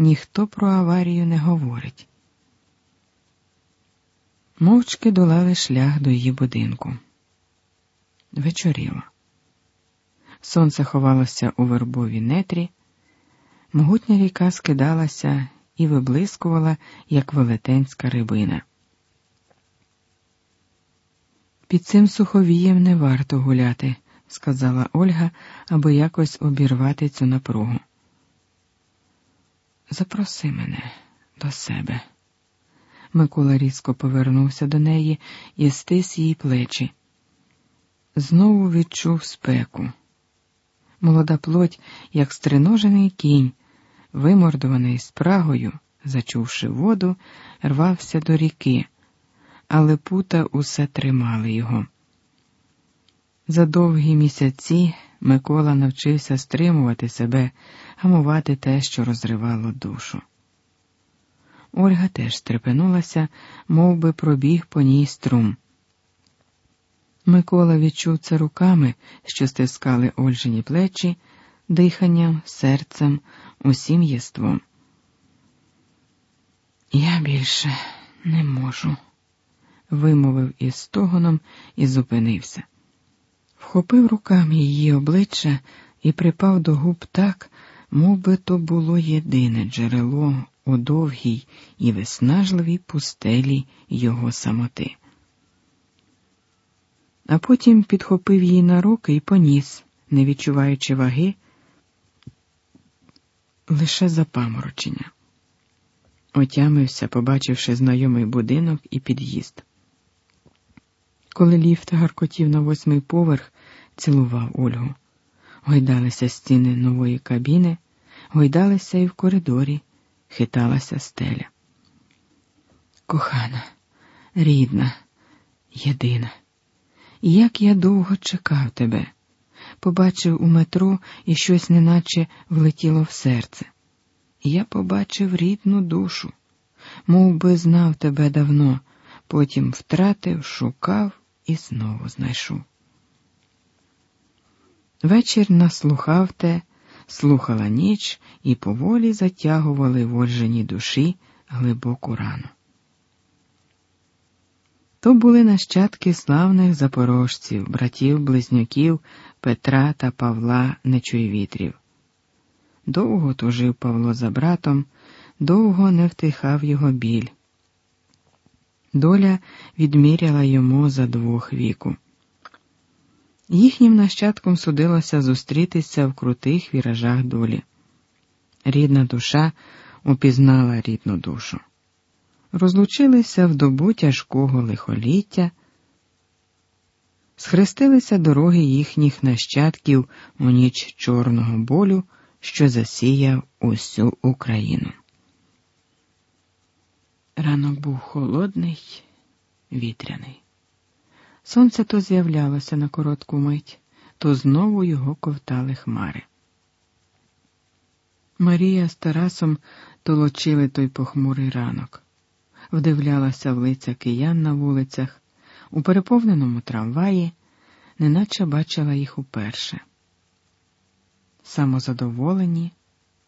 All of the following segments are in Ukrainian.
ніхто про аварію не говорить. Мовчки долали шлях до її будинку. Вечоріло. Сонце ховалося у вербовій нетрі, могутня ріка скидалася і виблискувала, як велетенська рибина. Під цим суховієм не варто гуляти, сказала Ольга, аби якось обірвати цю напругу. Запроси мене до себе. Микола різко повернувся до неї і стис її плечі. Знову відчув спеку. Молода плоть, як стриножений кінь, вимордований спрагою, зачувши воду, рвався до ріки, але пута усе тримали його. За довгі місяці Микола навчився стримувати себе, гамувати те, що розривало душу. Ольга теж стрепенулася, мов би пробіг по ній струм. Микола відчув це руками, що стискали Ольжині плечі, диханням, серцем, усім єством. Я більше не можу, вимовив із стогоном і зупинився. Вхопив руками її обличчя і припав до губ так, мов би то було єдине джерело у довгій і виснажливій пустелі його самоти. А потім підхопив її на руки і поніс, не відчуваючи ваги, лише запаморочення. Отямився, побачивши знайомий будинок і під'їзд. Коли ліфт гаркотів на восьмий поверх, цілував Ольгу. Гойдалися стіни нової кабіни, гойдалися і в коридорі, хиталася стеля. Кохана, рідна, єдина, як я довго чекав тебе, побачив у метро і щось неначе влетіло в серце. Я побачив рідну душу, мов би знав тебе давно, потім втратив, шукав і знову знайшов. Вечір наслухав те, слухала ніч і поволі затягували в душі глибоку рану. То були нащадки славних запорожців, братів близнюків Петра та Павла Нечуйвітрів. Довго тужив Павло за братом, довго не втихав його біль. Доля відміряла йому за двох віку. Їхнім нащадком судилося зустрітися в крутих віражах долі. Рідна душа упізнала рідну душу. Розлучилися в добу тяжкого лихоліття, схрестилися дороги їхніх нащадків у ніч чорного болю, що засіяв усю Україну. Ранок був холодний, вітряний. Сонце то з'являлося на коротку мить, то знову його ковтали хмари. Марія з Тарасом толочили той похмурий ранок, вдивлялася в лиця киян на вулицях, у переповненому трамваї, неначе бачила їх уперше. Самозадоволені,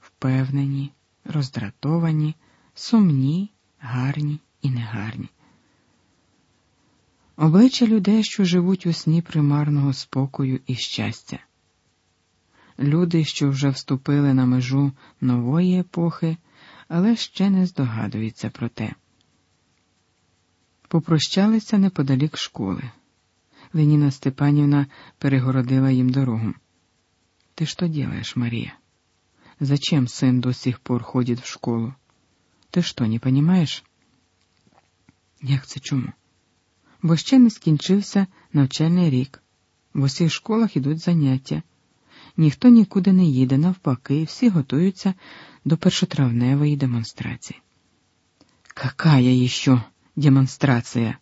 впевнені, роздратовані, сумні, гарні і негарні обличчя людей, що живуть у сні примарного спокою і щастя, люди, що вже вступили на межу нової епохи, але ще не здогадуються про те. Попрощалися неподалік школи. Леніна Степанівна перегородила їм дорогу. Ты что делаешь, Мария? Зачем сын до сих пор ходит в школу? Ти що, не понимаешь? Як це чому? бо ще не скінчився навчальний рік. В усіх школах ідуть заняття. Ніхто нікуди не їде, навпаки, всі готуються до першотравневої демонстрації. Какая еще демонстрація?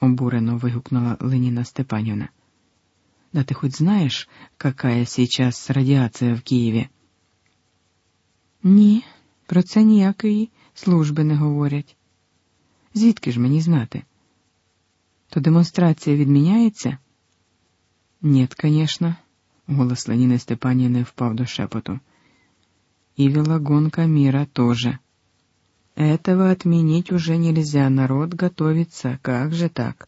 обурено вигукнула Леніна Степанівна. Да ти хоч знаєш, какая сейчас радіація в Києві? Ні, про це ніякої служби не говорять. Звідки ж мені знати? то демонстрація відміняється? Нет, конечно, голос Леніни Степанівни впав до шепоту. и велогонка мира тоже. Этого отменить уже нельзя, народ готовится, как же так?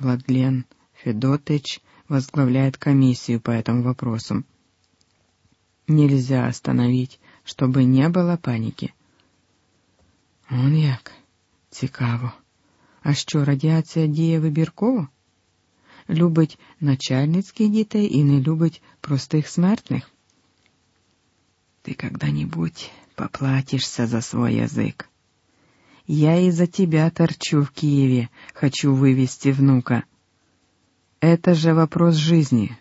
Владлен Федотыч возглавляет комиссию по этому вопросу. Нельзя остановить, чтобы не было паніки. Он як? Цікаво. А що радіація діє вибірково? Любить начальницьких дітей і не любить простих смертних? Ты когда-нибудь поплатишься за свой язык. Я из-за тебя торчу в Киеве, хочу вывести внука. Это же вопрос жизни.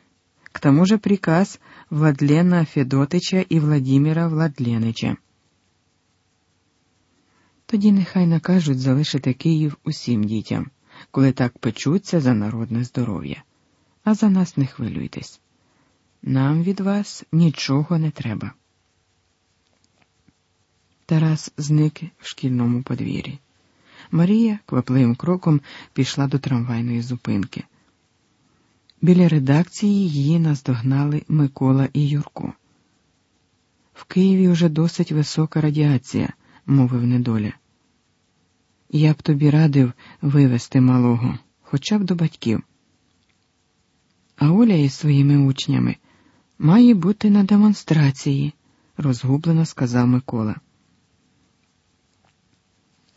К тому же приказ Владлена Федотича і Владимира Владленича. Тоді нехай накажуть залишити Київ усім дітям, коли так печуться за народне здоров'я. А за нас не хвилюйтесь. Нам від вас нічого не треба. Тарас зник в шкільному подвір'ї. Марія квапливим кроком пішла до трамвайної зупинки. Біля редакції її наздогнали Микола і Юрко. В Києві вже досить висока радіація, мовив недоля. Я б тобі радив вивезти малого, хоча б до батьків. А Оля із своїми учнями має бути на демонстрації, розгублено сказав Микола.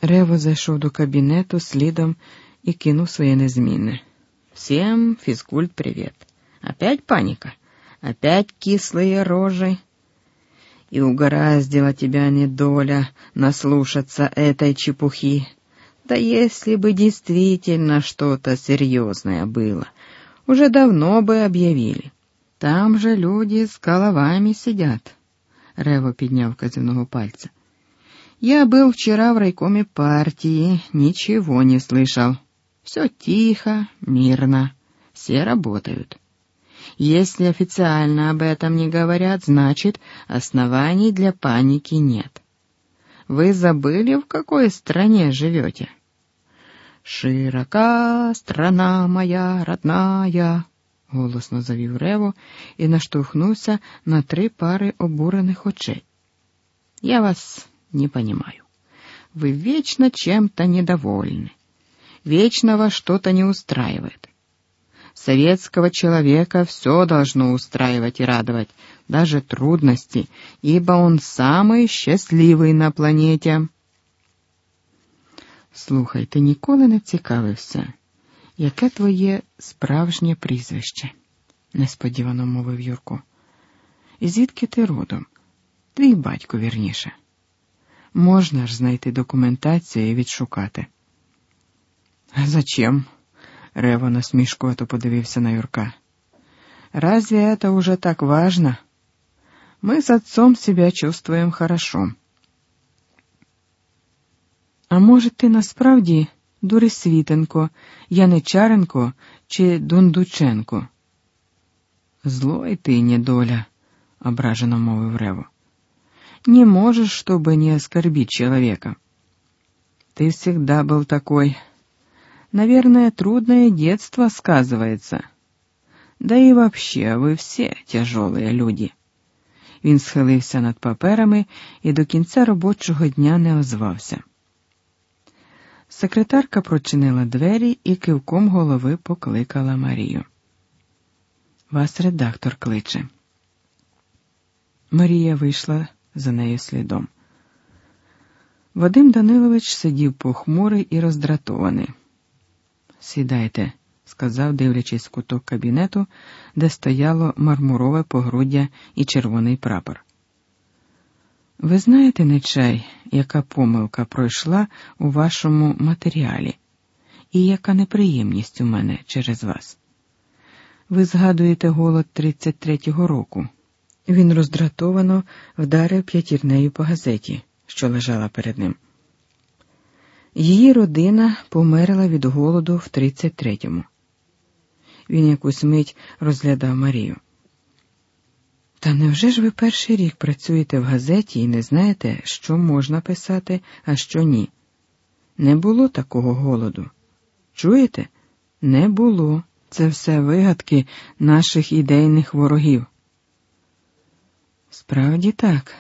Рево зайшов до кабінету слідом і кинув своє незмінне. Всем физкульт привет. Опять паника? Опять кислые рожи? И угораздила тебя недоля наслушаться этой чепухи. Да если бы действительно что-то серьезное было, уже давно бы объявили. Там же люди с головами сидят. Рево поднял казенного пальца. Я был вчера в райкоме партии, ничего не слышал. Все тихо, мирно, все работают. Если официально об этом не говорят, значит, оснований для паники нет. Вы забыли, в какой стране живете? Широка страна моя родная, голосно завів Рево і наштовхнувся на три пари обурених очей. Я вас не понимаю. Вы вечно чем-то недовольны. Вечно вас что-то не устраивает. Советского человека все должно устраивать и радовать, даже трудности, ибо он самый счастливый на планете. Слухай, ти ніколи не цікавився, яке твоє справжнє прізвище? несподівано мовив Юрко. І звідки ти родом? Твій батько вірніше. Можна ж знайти документацію і відшукати. Зачем? Рево насмешковато подивився на Юрка. Разве это уже так важно? Мы с отцом себя чувствуем хорошо. А може, ти насправді Дурисвітенко, Яничаренко чи Дундученко? Злой ты, недоля, ображено мовив Рево. Не можешь, чтобы не оскорбить человека. Ты всегда был такой, Наверное, трудное детство сказывается. Да і вообще, ви всі тяжолі люди. Він схилився над паперами і до кінця робочого дня не озвався. Секретарка прочинила двері і кивком голови покликала Марію. Вас редактор кличе. Марія вийшла за нею слідом. Вадим Данилович сидів похмурий і роздратований. Сідайте, сказав, дивлячись в куток кабінету, де стояло мармурове погруддя і червоний прапор. Ви знаєте, Нечай, яка помилка пройшла у вашому матеріалі, і яка неприємність у мене через вас? Ви згадуєте голод 33-го року. Він роздратовано вдарив п'ятірнею по газеті, що лежала перед ним. Її родина померла від голоду в 33-му. Він якусь мить розглядав Марію. Та невже ж ви перший рік працюєте в газеті і не знаєте, що можна писати, а що ні? Не було такого голоду. Чуєте? Не було. Це все вигадки наших ідейних ворогів. Справді так,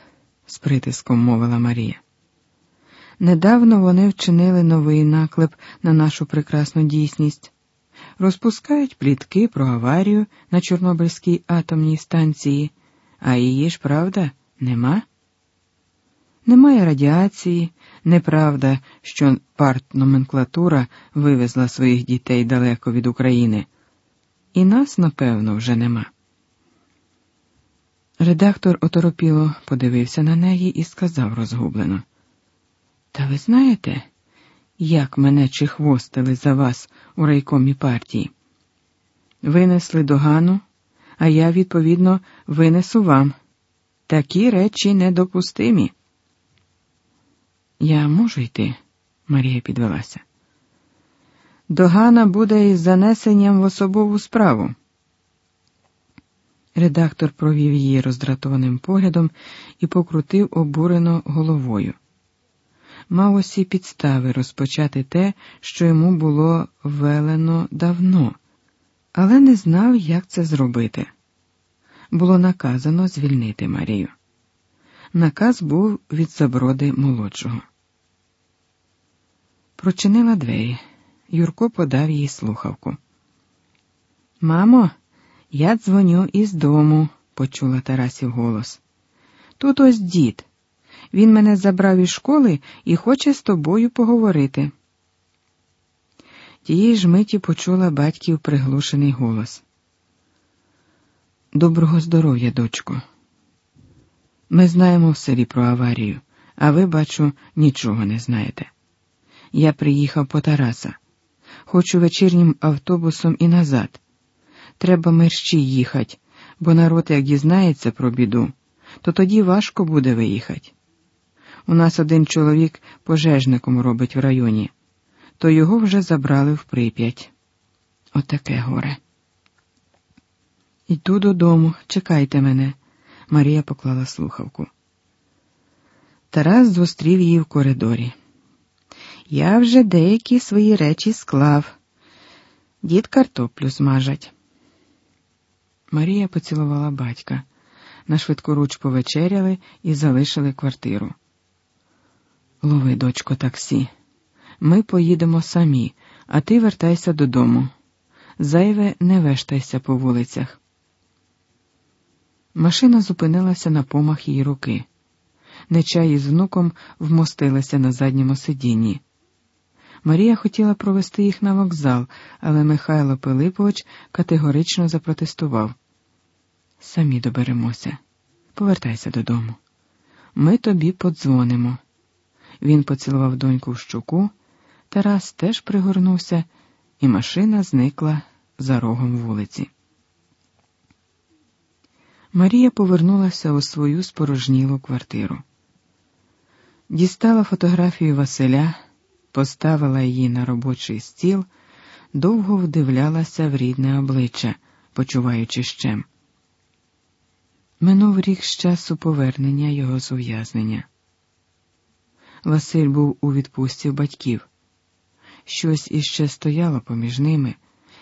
з притиском мовила Марія. Недавно вони вчинили новий наклеп на нашу прекрасну дійсність, розпускають плітки про аварію на Чорнобильській атомній станції, а її ж, правда, нема. Немає радіації, неправда, що партноменклатура вивезла своїх дітей далеко від України, і нас, напевно, вже нема. Редактор оторопіло подивився на неї і сказав розгублено. Та ви знаєте, як мене чихвостили за вас у райкомі партії? Винесли догану, а я, відповідно, винесу вам. Такі речі недопустимі. Я можу йти, Марія підвелася. Догана буде із занесенням в особову справу. Редактор провів її роздратованим поглядом і покрутив обурено головою. Мав усі підстави розпочати те, що йому було велено давно, але не знав, як це зробити. Було наказано звільнити Марію. Наказ був від заброди молодшого. Прочинила двері. Юрко подав їй слухавку. Мамо, я дзвоню із дому, почула Тарасів голос. Тут ось дід. Він мене забрав із школи і хоче з тобою поговорити. Тієї ж миті почула батьків приглушений голос. Доброго здоров'я, дочко. Ми знаємо в селі про аварію, а ви, бачу, нічого не знаєте. Я приїхав по Тараса. Хочу вечірнім автобусом і назад. Треба мерщі їхати, бо народ, як дізнається про біду, то тоді важко буде виїхати. У нас один чоловік пожежником робить в районі, то його вже забрали в прип'ять. Отаке горе. Йду додому, чекайте мене. Марія поклала слухавку. Тарас зустрів її в коридорі. Я вже деякі свої речі склав. Дід картоплю змажать. Марія поцілувала батька. На швидкоруч повечеряли і залишили квартиру. Лови, дочко, таксі. Ми поїдемо самі, а ти вертайся додому. Зайве не вештайся по вулицях. Машина зупинилася на помах її руки. Нечай із внуком вмостилася на задньому сидінні. Марія хотіла провести їх на вокзал, але Михайло Пилипович категорично запротестував. Самі доберемося, повертайся додому. Ми тобі подзвонимо. Він поцілував доньку в щуку, Тарас теж пригорнувся, і машина зникла за рогом вулиці. Марія повернулася у свою спорожнілу квартиру. Дістала фотографію Василя, поставила її на робочий стіл, довго вдивлялася в рідне обличчя, почуваючи щем. Минув рік з часу повернення його з ув'язнення. Василь був у відпустці батьків. Щось іще стояло поміж ними,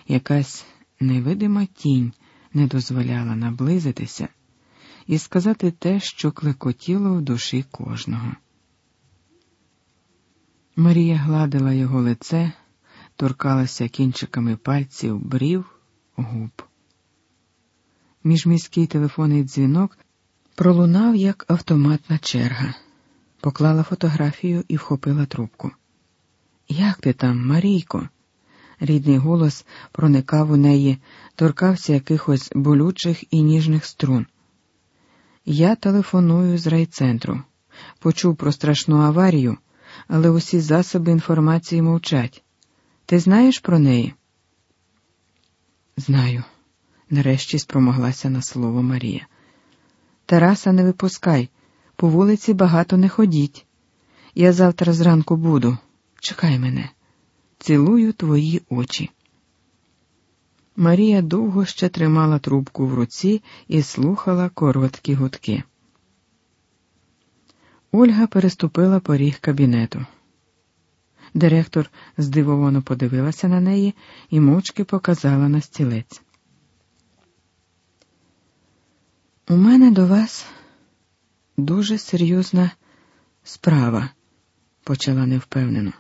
якась невидима тінь не дозволяла наблизитися і сказати те, що клекотіло в душі кожного. Марія гладила його лице, торкалася кінчиками пальців, брів, губ. Міжміський телефонний дзвінок пролунав, як автоматна черга, поклала фотографію і вхопила трубку. Як ти там, Марійко? Рідний голос проникав у неї, торкався якихось болючих і ніжних струн. Я телефоную з райцентру, почув про страшну аварію, але усі засоби інформації мовчать. Ти знаєш про неї? Знаю, нарешті спромоглася на слово Марія. Тараса не випускай, по вулиці багато не ходіть. Я завтра зранку буду. Чекай мене цілую твої очі. Марія довго ще тримала трубку в руці і слухала короткі гудки. Ольга переступила поріг кабінету. Директор здивовано подивилася на неї і мовчки показала на стілець. У мене до вас дуже серйозна справа, почала невпевнено.